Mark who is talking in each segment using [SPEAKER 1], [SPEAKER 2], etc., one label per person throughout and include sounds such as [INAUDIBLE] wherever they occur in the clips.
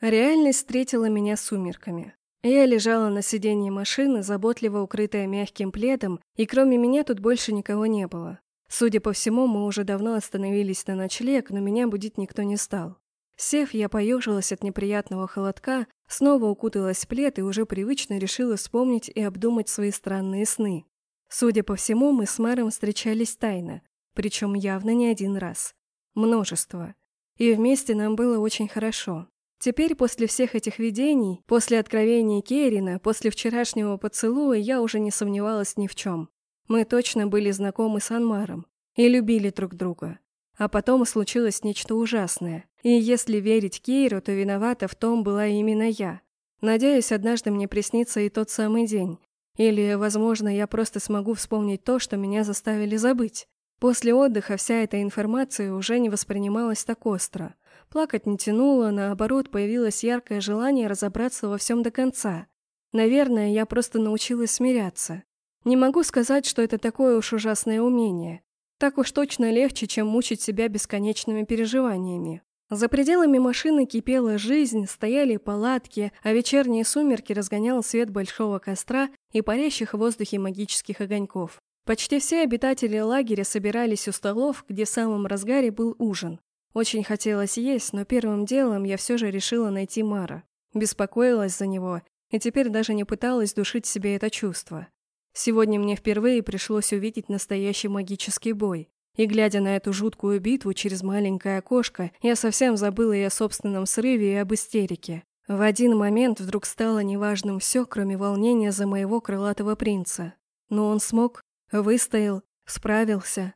[SPEAKER 1] Реальность встретила меня сумерками. Я лежала на сиденье машины, заботливо укрытая мягким пледом, и кроме меня тут больше никого не было. Судя по всему, мы уже давно остановились на ночлег, но меня будить никто не стал. Сев, я поежилась от неприятного холодка, снова укуталась в плед и уже привычно решила вспомнить и обдумать свои странные сны. Судя по всему, мы с Мэром встречались тайно, причем явно не один раз. Множество. И вместе нам было очень хорошо. Теперь после всех этих видений, после откровений Керрина, после вчерашнего поцелуя, я уже не сомневалась ни в чем. Мы точно были знакомы с Анмаром и любили друг друга. А потом случилось нечто ужасное. И если верить Кейру, то виновата в том была именно я. Надеюсь, однажды мне приснится и тот самый день. Или, возможно, я просто смогу вспомнить то, что меня заставили забыть. После отдыха вся эта информация уже не воспринималась так остро. Плакать не тянуло, наоборот, появилось яркое желание разобраться во всем до конца. Наверное, я просто научилась смиряться. Не могу сказать, что это такое уж ужасное умение. Так уж точно легче, чем мучить себя бесконечными переживаниями. За пределами машины кипела жизнь, стояли палатки, а вечерние сумерки разгонял свет большого костра и парящих в воздухе магических огоньков. Почти все обитатели лагеря собирались у столов, где в самом разгаре был ужин. Очень хотелось есть, но первым делом я все же решила найти Мара. Беспокоилась за него и теперь даже не пыталась душить себе это чувство. Сегодня мне впервые пришлось увидеть настоящий магический бой. И глядя на эту жуткую битву через маленькое окошко, я совсем забыла и о собственном срыве, и об истерике. В один момент вдруг стало неважным все, кроме волнения за моего крылатого принца. Но он смог, выстоял, справился.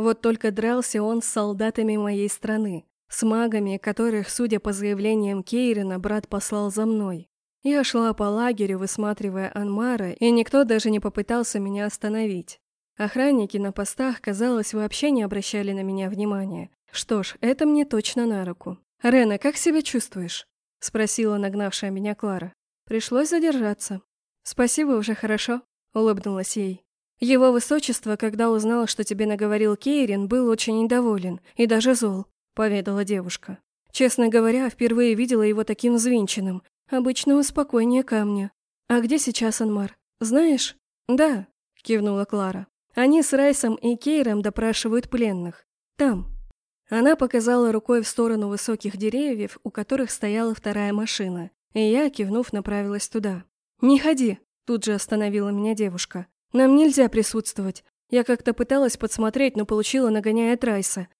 [SPEAKER 1] Вот только дрался он с солдатами моей страны, с магами, которых, судя по заявлениям Кейрина, брат послал за мной. Я шла по лагерю, высматривая Анмара, и никто даже не попытался меня остановить. Охранники на постах, казалось, вообще не обращали на меня внимания. Что ж, это мне точно на руку. «Рена, как себя чувствуешь?» – спросила нагнавшая меня Клара. Пришлось задержаться. «Спасибо, уже хорошо», – улыбнулась ей. «Его высочество, когда узнал, что тебе наговорил Кейрин, был очень недоволен и даже зол», – поведала девушка. «Честно говоря, впервые видела его таким взвинченным, Обычного спокойнее камня. А где сейчас Анмар? Знаешь? Да, кивнула Клара. Они с Райсом и Кейром допрашивают пленных. Там. Она показала рукой в сторону высоких деревьев, у которых стояла вторая машина, и я, кивнув, направилась туда. «Не ходи!» – тут же остановила меня девушка. «Нам нельзя присутствовать. Я как-то пыталась подсмотреть, но получила нагоняя от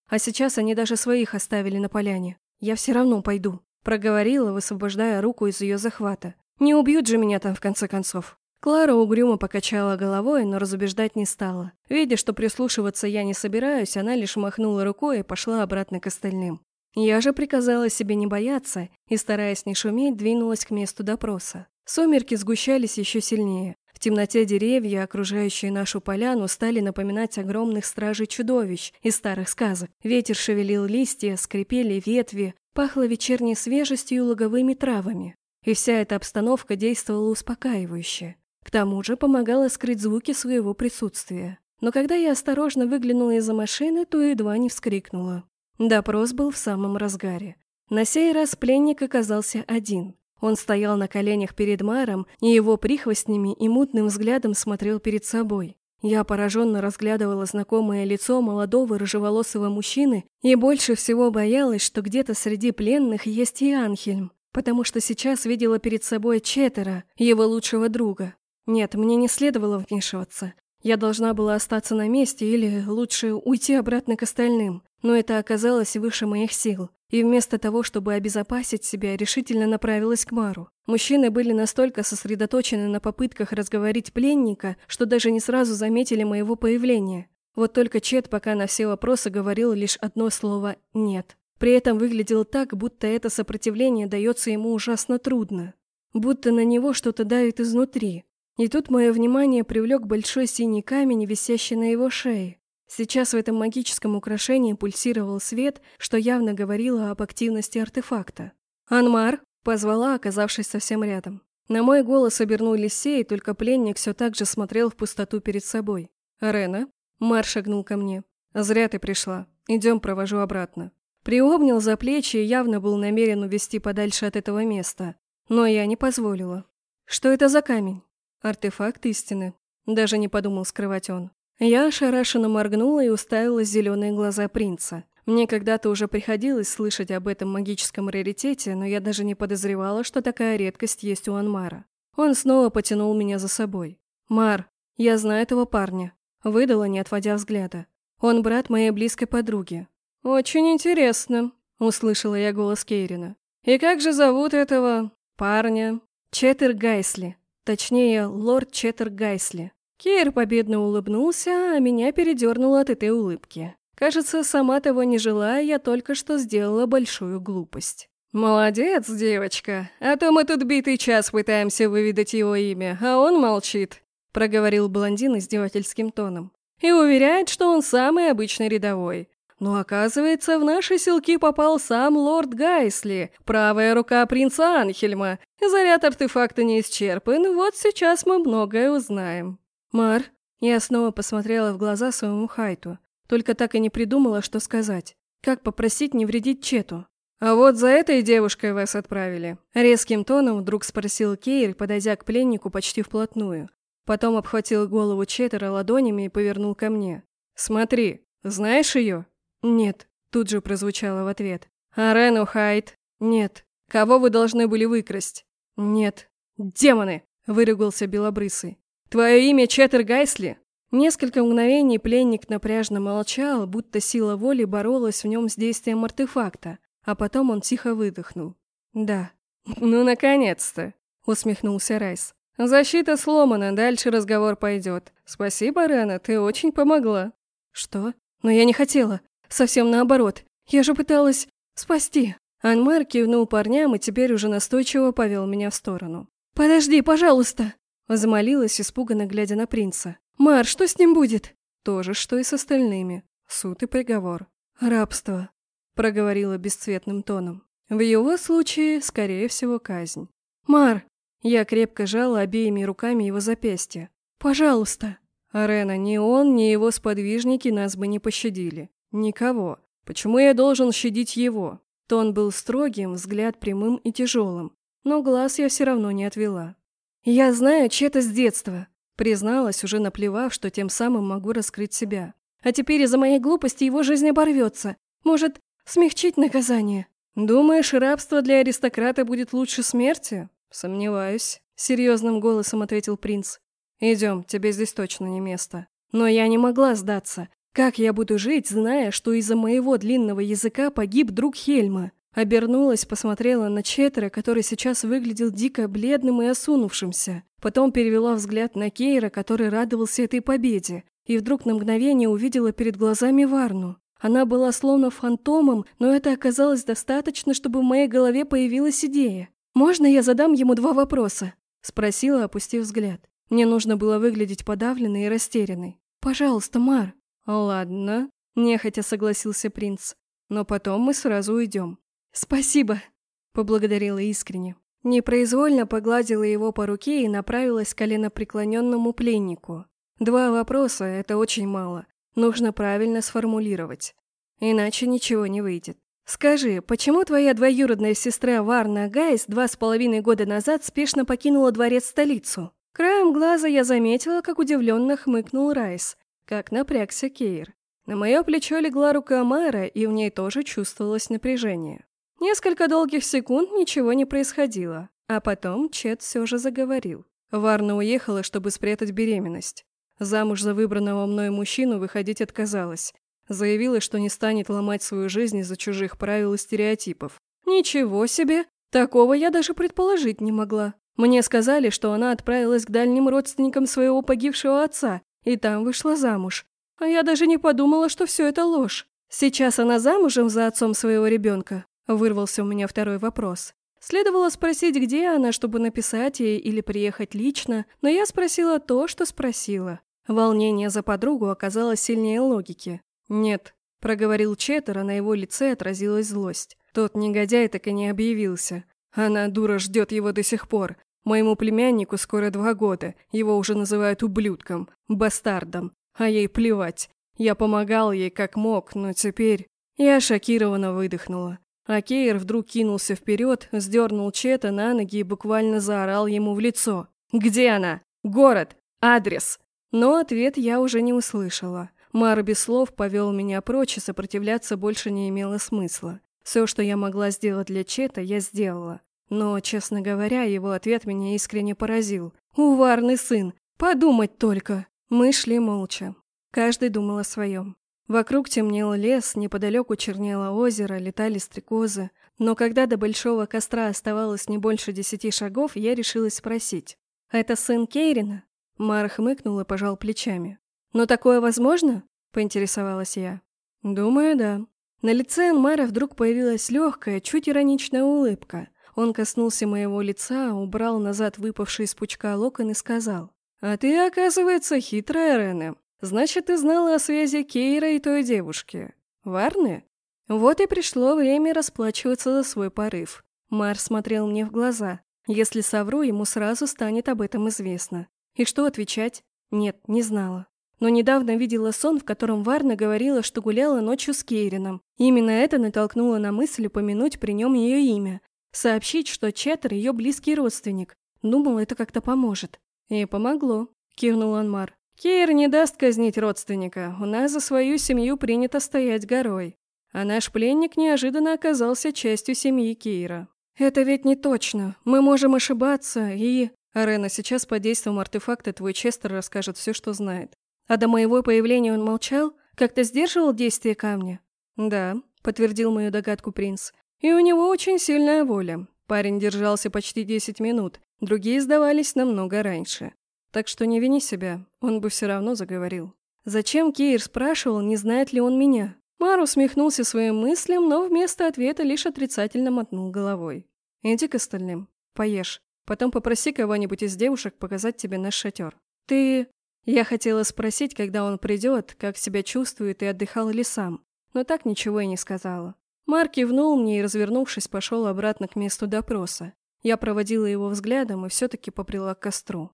[SPEAKER 1] а сейчас они даже своих оставили на поляне. Я все равно пойду». Проговорила, высвобождая руку из ее захвата. «Не убьют же меня там в конце концов». Клара угрюмо покачала головой, но разубеждать не стала. Видя, что прислушиваться я не собираюсь, она лишь махнула рукой и пошла обратно к остальным. Я же приказала себе не бояться и, стараясь не шуметь, двинулась к месту допроса. Сумерки сгущались еще сильнее. В темноте деревья, окружающие нашу поляну, стали напоминать огромных стражей чудовищ из старых сказок. Ветер шевелил листья, скрипели ветви, Пахло вечерней свежестью и луговыми травами, и вся эта обстановка действовала успокаивающе. К тому же помогала скрыть звуки своего присутствия. Но когда я осторожно выглянула из-за машины, то едва не вскрикнула. Допрос был в самом разгаре. На сей раз пленник оказался один. Он стоял на коленях перед Маром, и его прихвостнями и мутным взглядом смотрел перед собой. Я пораженно разглядывала знакомое лицо молодого рыжеволосого мужчины и больше всего боялась, что где-то среди пленных есть и Анхельм, потому что сейчас видела перед собой Четера, его лучшего друга. Нет, мне не следовало вмешиваться. Я должна была остаться на месте или, лучше, уйти обратно к остальным, но это оказалось выше моих сил и вместо того, чтобы обезопасить себя, решительно направилась к Мару. Мужчины были настолько сосредоточены на попытках разговорить пленника, что даже не сразу заметили моего появления. Вот только Чет пока на все вопросы говорил лишь одно слово «нет». При этом выглядел так, будто это сопротивление дается ему ужасно трудно. Будто на него что-то давит изнутри. И тут мое внимание привлек большой синий камень, висящий на его шее. Сейчас в этом магическом украшении пульсировал свет, что явно говорило об активности артефакта. «Анмар!» – позвала, оказавшись совсем рядом. На мой голос обернулись все, и только пленник все так же смотрел в пустоту перед собой. «Рена?» – Мар шагнул ко мне. «Зря ты пришла. Идем, провожу обратно». Приобнял за плечи и явно был намерен увести подальше от этого места. Но я не позволила. Что это за камень? Артефакт истины. Даже не подумал скрывать он. Я ошарашенно моргнула и уставилась в зеленые глаза принца. Мне когда-то уже приходилось слышать об этом магическом раритете, но я даже не подозревала, что такая редкость есть у Анмара. Он снова потянул меня за собой. «Мар, я знаю этого парня», — выдала, не отводя взгляда. «Он брат моей близкой подруги». «Очень интересно», — услышала я голос Кейрина. «И как же зовут этого парня?» «Четтер Гайсли. Точнее, лорд Четтер Гайсли». Кейр победно улыбнулся, а меня передернуло от этой улыбки. Кажется, сама того не желая, я только что сделала большую глупость. «Молодец, девочка, а то мы тут битый час пытаемся выведать его имя, а он молчит», — проговорил блондин издевательским тоном. «И уверяет, что он самый обычный рядовой. Но оказывается, в наши селки попал сам лорд Гайсли, правая рука принца Анхельма. Заряд артефакта не исчерпан, вот сейчас мы многое узнаем». «Мар», я снова посмотрела в глаза своему Хайту. Только так и не придумала, что сказать. Как попросить не вредить Чету? «А вот за этой девушкой вас отправили?» Резким тоном вдруг спросил Кейр, подойдя к пленнику почти вплотную. Потом обхватил голову Четтера ладонями и повернул ко мне. «Смотри, знаешь ее?» «Нет», тут же прозвучало в ответ. «Арену Хайт?» «Нет». «Кого вы должны были выкрасть?» «Нет». «Демоны!» – выругался Белобрысый. «Твое имя Четтер Гайсли?» Несколько мгновений пленник напряжно молчал, будто сила воли боролась в нем с действием артефакта, а потом он тихо выдохнул. «Да». [LAUGHS] «Ну, наконец-то!» — усмехнулся Райс. «Защита сломана, дальше разговор пойдет. Спасибо, Рена, ты очень помогла». «Что? Но я не хотела. Совсем наоборот. Я же пыталась спасти». Анмар кивнул парням и теперь уже настойчиво повел меня в сторону. «Подожди, пожалуйста!» Замолилась, испуганно глядя на принца. «Мар, что с ним будет?» «То же, что и с остальными. Суд и приговор. Рабство», — проговорила бесцветным тоном. «В его случае, скорее всего, казнь». «Мар!» Я крепко жала обеими руками его запястья. «Пожалуйста!» «Арена, ни он, ни его сподвижники нас бы не пощадили. Никого. Почему я должен щадить его?» Тон был строгим, взгляд прямым и тяжелым. Но глаз я все равно не отвела. «Я знаю чье-то с детства. Призналась, уже наплевав, что тем самым могу раскрыть себя. А теперь из-за моей глупости его жизнь оборвется. Может, смягчить наказание? Думаешь, рабство для аристократа будет лучше смерти? Сомневаюсь. Серьезным голосом ответил принц. Идем, тебе здесь точно не место. Но я не могла сдаться. Как я буду жить, зная, что из-за моего длинного языка погиб друг Хельма? Обернулась, посмотрела на Четтера, который сейчас выглядел дико бледным и осунувшимся. Потом перевела взгляд на Кейра, который радовался этой победе. И вдруг на мгновение увидела перед глазами Варну. Она была словно фантомом, но это оказалось достаточно, чтобы в моей голове появилась идея. «Можно я задам ему два вопроса?» Спросила, опустив взгляд. Мне нужно было выглядеть подавленной и растерянной. «Пожалуйста, Мар». «Ладно», – нехотя согласился принц. «Но потом мы сразу уйдем. «Спасибо», — поблагодарила искренне. Непроизвольно погладила его по руке и направилась к коленопреклоненному пленнику. Два вопроса — это очень мало. Нужно правильно сформулировать. Иначе ничего не выйдет. «Скажи, почему твоя двоюродная сестра Варна Гайс два с половиной года назад спешно покинула дворец-столицу?» Краем глаза я заметила, как удивленно хмыкнул Райс, как напрягся Кейр. На мое плечо легла рука Мара, и в ней тоже чувствовалось напряжение. Несколько долгих секунд ничего не происходило, а потом Чет все же заговорил. Варна уехала, чтобы спрятать беременность. Замуж за выбранного мной мужчину выходить отказалась. Заявила, что не станет ломать свою жизнь из-за чужих правил и стереотипов. Ничего себе! Такого я даже предположить не могла. Мне сказали, что она отправилась к дальним родственникам своего погибшего отца, и там вышла замуж. А я даже не подумала, что все это ложь. Сейчас она замужем за отцом своего ребенка. Вырвался у меня второй вопрос. Следовало спросить, где она, чтобы написать ей или приехать лично, но я спросила то, что спросила. Волнение за подругу оказалось сильнее логики. «Нет», — проговорил Четтер, а на его лице отразилась злость. Тот негодяй так и не объявился. Она, дура, ждет его до сих пор. Моему племяннику скоро два года, его уже называют ублюдком, бастардом. А ей плевать. Я помогал ей как мог, но теперь... Я шокированно выдохнула. А вдруг кинулся вперед, сдернул Чета на ноги и буквально заорал ему в лицо. «Где она? Город! Адрес!» Но ответ я уже не услышала. Мар без слов повел меня прочь, и сопротивляться больше не имело смысла. Все, что я могла сделать для Чета, я сделала. Но, честно говоря, его ответ меня искренне поразил. «Уварный сын! Подумать только!» Мы шли молча. Каждый думал о своем. Вокруг темнел лес, неподалеку чернело озеро, летали стрекозы. Но когда до большого костра оставалось не больше десяти шагов, я решилась спросить. «Это сын Кейрина?» Мар хмыкнул и пожал плечами. «Но такое возможно?» – поинтересовалась я. «Думаю, да». На лице Анмара вдруг появилась легкая, чуть ироничная улыбка. Он коснулся моего лица, убрал назад выпавший из пучка локон и сказал. «А ты, оказывается, хитрая, Рене. Значит, ты знала о связи Кейра и той девушки. Варны? Вот и пришло время расплачиваться за свой порыв. Мар смотрел мне в глаза. Если совру, ему сразу станет об этом известно. И что отвечать? Нет, не знала. Но недавно видела сон, в котором Варна говорила, что гуляла ночью с Кейрином. Именно это натолкнуло на мысль упомянуть при нем ее имя. Сообщить, что Четтер ее близкий родственник. Думала, это как-то поможет. И помогло, кивнул Анмар. Кейр не даст казнить родственника, у нас за свою семью принято стоять горой. А наш пленник неожиданно оказался частью семьи Кейра. Это ведь не точно, мы можем ошибаться и... Арена, сейчас под действием артефакта твой Честер расскажет все, что знает. А до моего появления он молчал? Как-то сдерживал действие камня? Да, подтвердил мою догадку принц. И у него очень сильная воля. Парень держался почти 10 минут, другие сдавались намного раньше. Так что не вини себя, он бы все равно заговорил. Зачем Кейр спрашивал, не знает ли он меня? Мар усмехнулся своим мыслям, но вместо ответа лишь отрицательно мотнул головой. «Иди к остальным, поешь. Потом попроси кого-нибудь из девушек показать тебе наш шатер. Ты...» Я хотела спросить, когда он придет, как себя чувствует и отдыхал ли сам, но так ничего и не сказала. Мар кивнул мне и, развернувшись, пошел обратно к месту допроса. Я проводила его взглядом и все-таки поприла к костру.